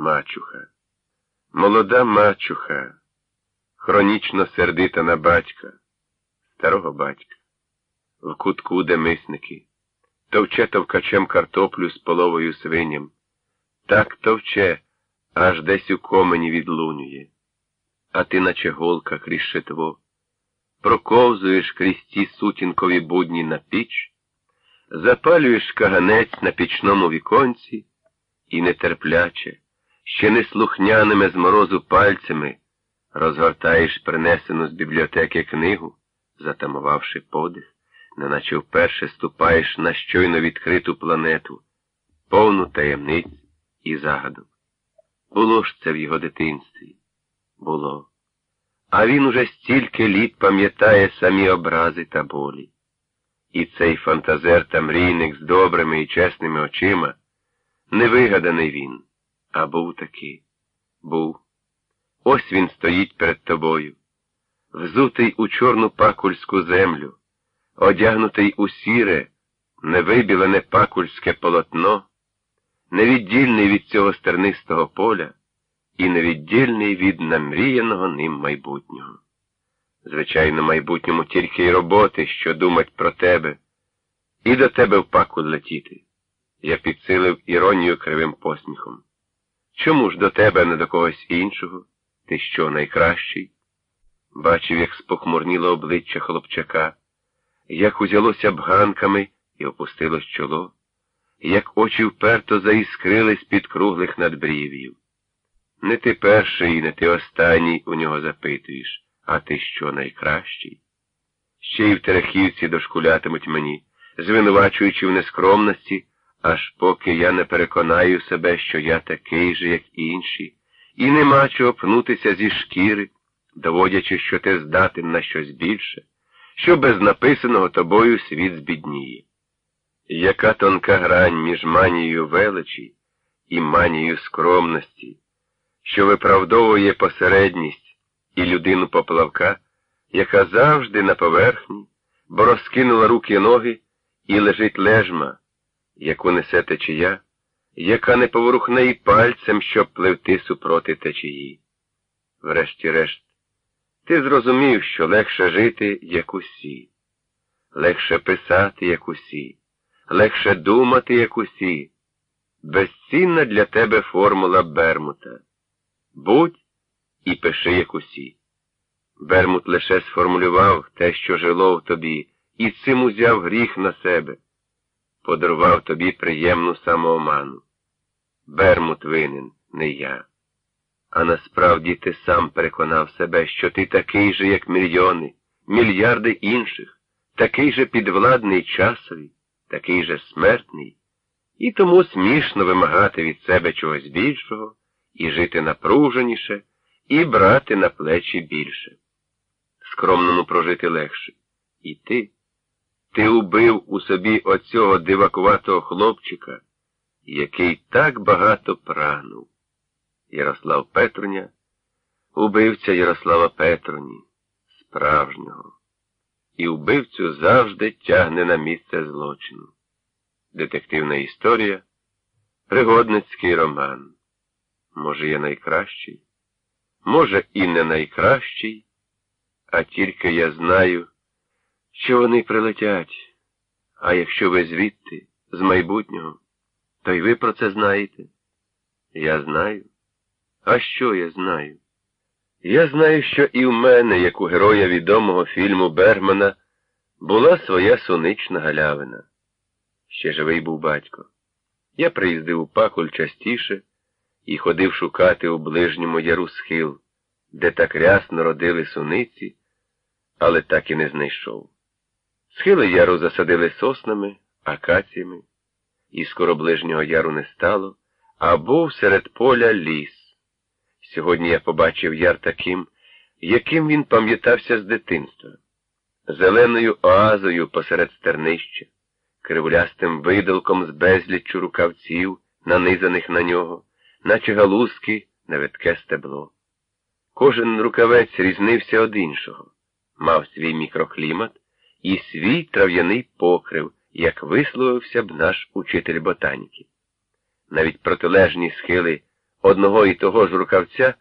Мачуха. Молода мачуха, хронічно сердита на батька, старого батька, в кутку, де мисники, товче товкачем картоплю з половою свиням, так товче, аж десь у комені відлунює, а ти, наче голка крізь шитво, проковзуєш крізь ті сутінкові будні на піч, запалюєш каганець на пічному віконці і нетерпляче ще неслухняними з морозу пальцями розгортаєш принесену з бібліотеки книгу, затамувавши подих, неначе вперше ступаєш на щойно відкриту планету, повну таємниць і загадок. Було ж це в його дитинстві. Було. А він уже стільки літ пам'ятає самі образи та болі. І цей фантазер та мрійник з добрими і чесними очима невигаданий він. А був таки, був. Ось він стоїть перед тобою, взутий у чорну пакульську землю, одягнутий у сіре, невибілене пакульське полотно, невіддільний від цього стернистого поля і невіддільний від намріяного ним майбутнього. Звичайно, майбутньому тільки й роботи, що думать про тебе, і до тебе в пакуль летіти. Я підсилив іронію кривим посміхом. Чому ж до тебе, не до когось іншого? Ти що найкращий? Бачив, як спохмурніло обличчя хлопчака, як узялося бганками і опустилось чоло, як очі вперто заіскрились під круглих надбрів'їв. Не ти перший, і не ти останній у нього запитуєш, а ти що найкращий? Ще й в Терехівці дошкулятимуть мені, звинувачуючи в нескромності аж поки я не переконаю себе, що я такий же, як інші, і нема чого пнутися зі шкіри, доводячи, що ти здатен на щось більше, що без написаного тобою світ збідніє. Яка тонка грань між манією величі і манією скромності, що виправдовує посередність і людину поплавка, яка завжди на поверхні, бо розкинула руки ноги і лежить лежма яку несе течія, яка не поворухне й пальцем, щоб пливти супроти течії. Врешті-решт, ти зрозумів, що легше жити, як усі, легше писати, як усі, легше думати, як усі. Безцінна для тебе формула Бермута. Будь і пиши, як усі. Бермут лише сформулював те, що жило в тобі, і цим узяв гріх на себе подарував тобі приємну самооману. Бермут винен, не я. А насправді ти сам переконав себе, що ти такий же, як мільйони, мільярди інших, такий же підвладний часові, такий же смертний, і тому смішно вимагати від себе чогось більшого, і жити напруженіше, і брати на плечі більше. Скромному прожити легше. І ти. Ти убив у собі оцього дивакуватого хлопчика, який так багато прагнув. Ярослав Петруня, убивця Ярослава Петруні, справжнього, і вбивцю завжди тягне на місце злочину. Детективна історія, пригодницький роман. Може, я найкращий, може, і не найкращий, а тільки я знаю що вони прилетять. А якщо ви звідти, з майбутнього, то й ви про це знаєте? Я знаю. А що я знаю? Я знаю, що і в мене, як у героя відомого фільму Бергмана, була своя сонична галявина. Ще живий був батько. Я приїздив у пакуль частіше і ходив шукати у ближньому яру схил, де так рясно родили суниці, але так і не знайшов. Схили яру засадили соснами, акаціями, і скоро ближнього яру не стало, а був серед поля ліс. Сьогодні я побачив яр таким, яким він пам'ятався з дитинства, зеленою оазою посеред стернища, кривулястим видалком з безліччю рукавців, нанизаних на нього, наче галузки на ветке стебло. Кожен рукавець різнився од іншого, мав свій мікроклімат і свій трав'яний покрив, як висловився б наш учитель ботаніки. Навіть протилежні схили одного і того ж рукавця